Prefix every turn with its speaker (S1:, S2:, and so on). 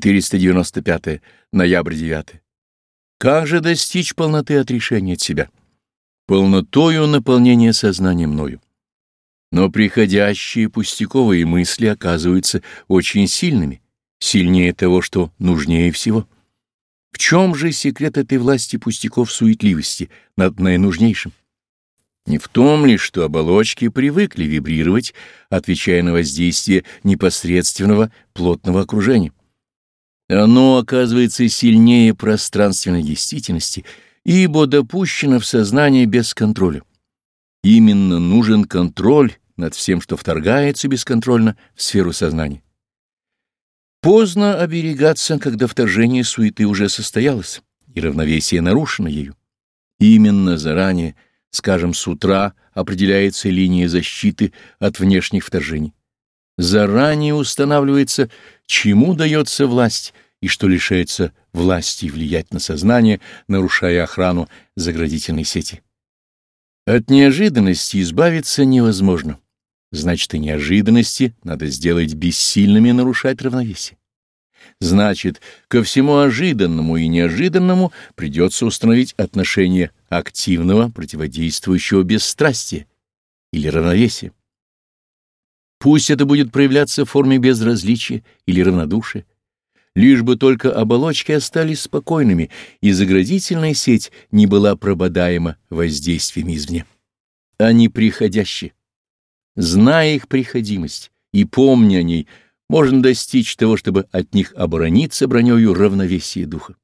S1: 495. Ноябрь 9. Как же достичь полноты отрешения от себя? Полнотою наполнения сознания мною. Но приходящие пустяковые мысли оказываются очень сильными, сильнее того, что нужнее всего. В чем же секрет этой власти пустяков суетливости над наинужнейшим? Не в том ли, что оболочки привыкли вибрировать, отвечая на воздействие непосредственного плотного окружения? Оно оказывается сильнее пространственной действительности, ибо допущено в сознание без контроля. Именно нужен контроль над всем, что вторгается бесконтрольно в сферу сознания. Поздно оберегаться, когда вторжение суеты уже состоялось, и равновесие нарушено ею. Именно заранее, скажем, с утра определяется линия защиты от внешних вторжений. Заранее устанавливается, чему дается власть и что лишается власти влиять на сознание, нарушая охрану заградительной сети. От неожиданности избавиться невозможно. Значит, и неожиданности надо сделать бессильными нарушать равновесие. Значит, ко всему ожиданному и неожиданному придется установить отношение активного, противодействующего бесстрастия или равновесия. Пусть это будет проявляться в форме безразличия или равнодушия, лишь бы только оболочки остались спокойными и заградительная сеть не была прободаема воздействиями извне. Они приходящие. Зная их приходимость и помня о ней, можно достичь того, чтобы от них оборониться бронёю равновесия духа.